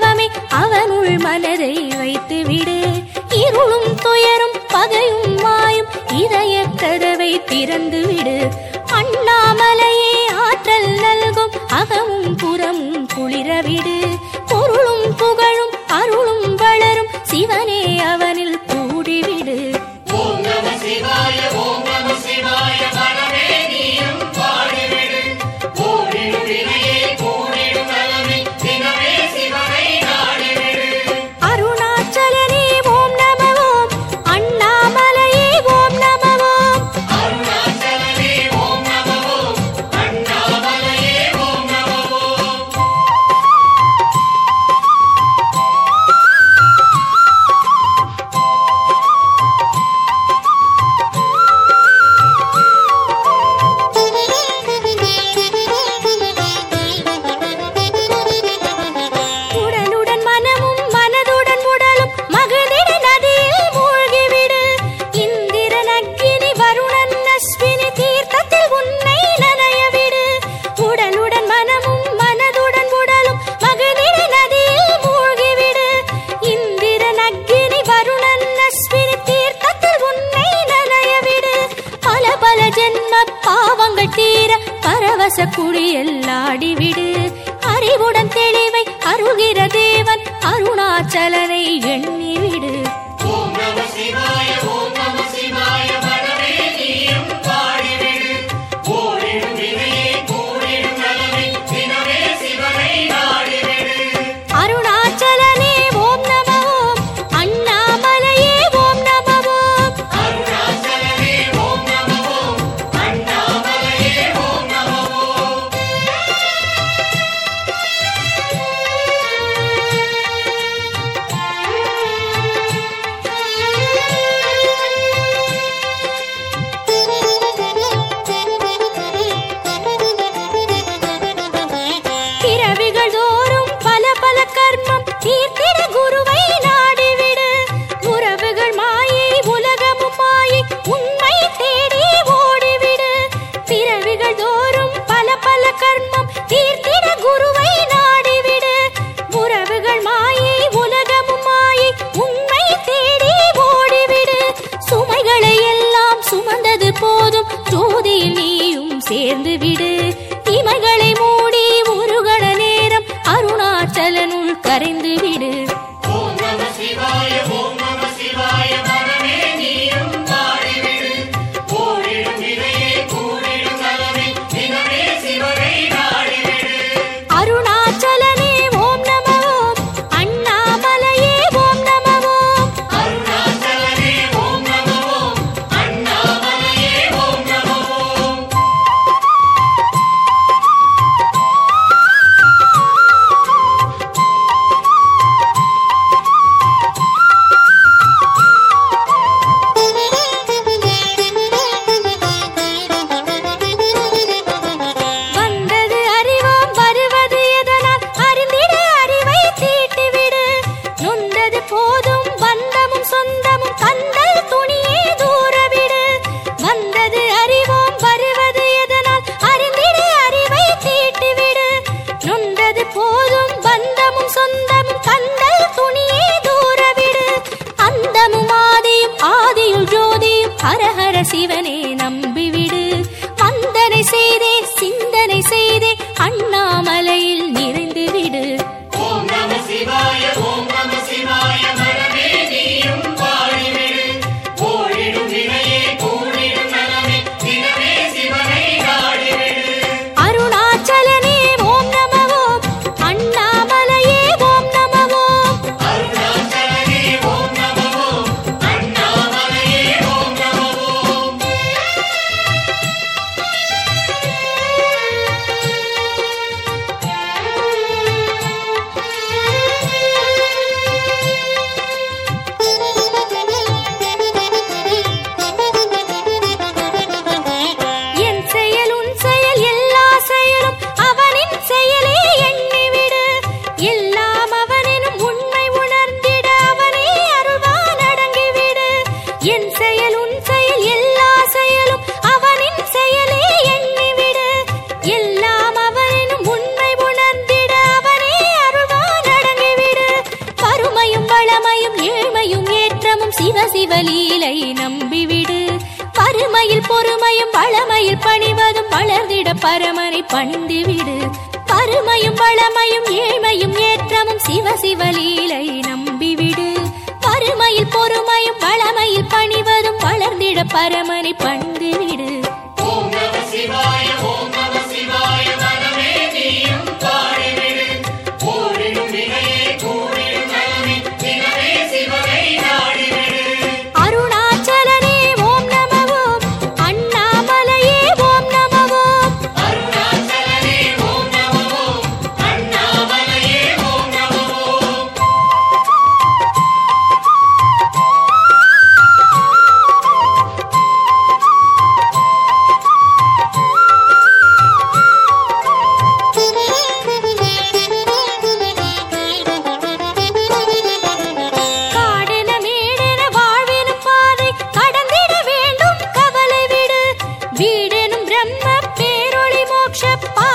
தவமே அவனுள் மனதை வைத்து விடு இருளும் துயரும் பகையும் மாயும் இதய கதவை திறந்து விடு அண்ணாமலையே ஆற்றல் நல்கும் அகமும் புறமும் குளிரவிடு. பொருளும் புகழும் ஜென்ம பாவங்கள் தீர பரவச குழியல்லாடிவிடு அறிவுடன் தெளிவை அருகிற தேவன் அருணாச்சலனை எண்ணிவிடு ஓம் நம சிவாய ஓம் விடு. இமைகளை மூடி ஒரு கண நேரம் அருணாச்சலனுள் கரைந்து விடு. receive any சிவ சிவலீலை நம்பிவிடு. வறுமையில் பொறுமையும் வளமையில் பணிவதும் வளர்ந்திட பரமனை பணிந்துவிடு வறுமையும் வளமையும் ஏழ்மையும் ஏற்றமும் சிவ சிவலீலை நம்பிவிடு. வறுமையில் பொறுமையும் வளமையில் பணிவதும் வளர்ந்திட பரமனை பணிந்து ஜன்ம பேரொளி மோட்சப்பா